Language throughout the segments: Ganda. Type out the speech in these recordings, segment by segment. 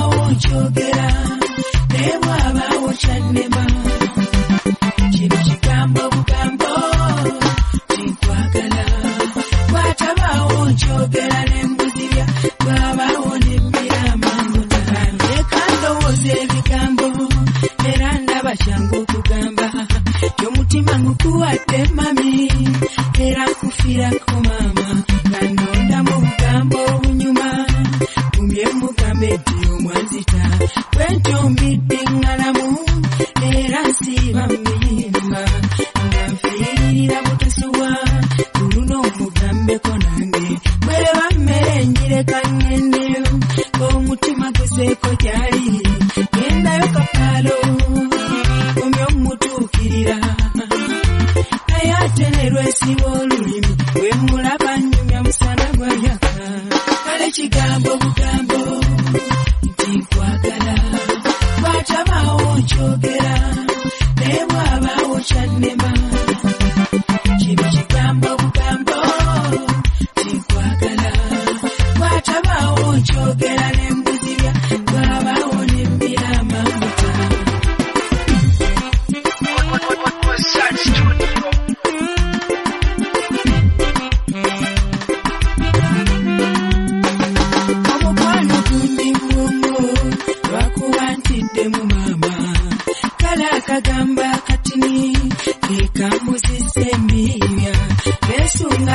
wabaawo nkyogera naye bwabaawo kyannema kino kigambo bugambo kinkwagala bwatabaawo nkyogera n'embuzirya bwabaawo nembira amangu nagambeka ndowooza ebigambo era ndaba kyangu okugamba y'omutima ngukuwadde mami era nkufirako mama nfiirira butasuwa kuluno omugambeko nange bweba mmere njireka ngende omutima guseeko gyali gendayo kapaalo omyo mutuukirira naye ate ne lwesiba olulimi bwe mulaba nnyumya musana gwayaka kale kigambo bugambo nti nkwagala bwatabaawo nkyogera naye bwabaawo kyannema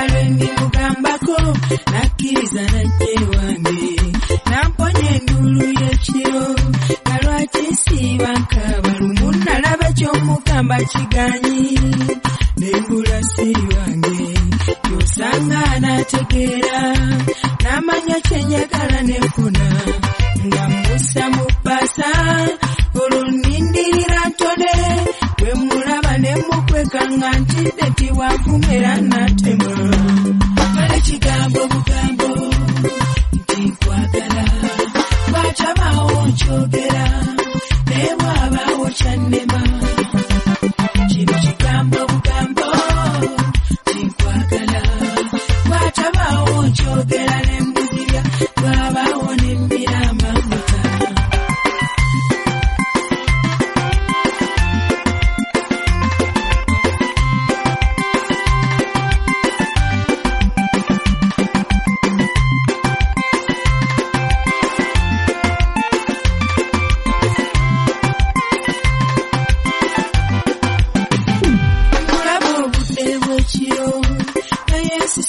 nesunga lwe ndimugambako nakkiriza najje wange namponya endulu y'ekiro nga lwaki nsiiba nkaaba lumu nalaba kyomugamba kiganyi nembula siri wange yosanga anaategeera n'amanya kyenjagala nenfuna nga mmussa mu bbasa ne mukweka nga ntidde tiwanvumera natema kale kigambo bugambo nti nkwagala bwatabaawo nkyogera naye bwabaawo kyannema kino kigambo bugambo tinkwagala bwatabaawo nkyogera nembuzibya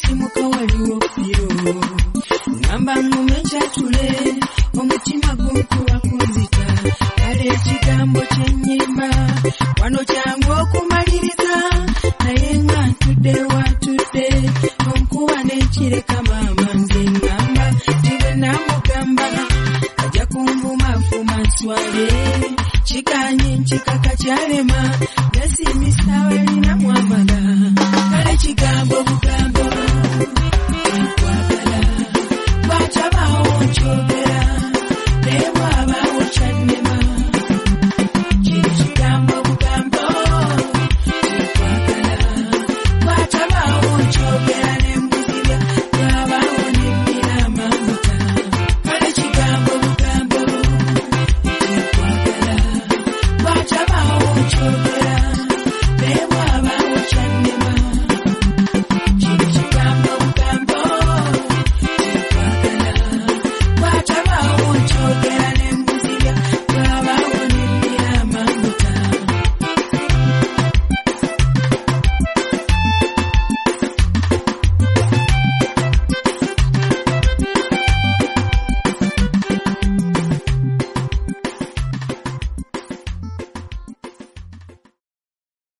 nsisimuka waliwo firo ngamba ngume kyatule omutima gunkuba kunzita kale ekigambo kyennyimba wano kyangu okumaliriza naye nga ntudde watudde onkuba n'ekireka maama nze ngamba ti bwe namugamba ajja kunvumavuma nswale kiganyi nkikaka kyalema nesimisaawe linamu amala kale kigambo bugambo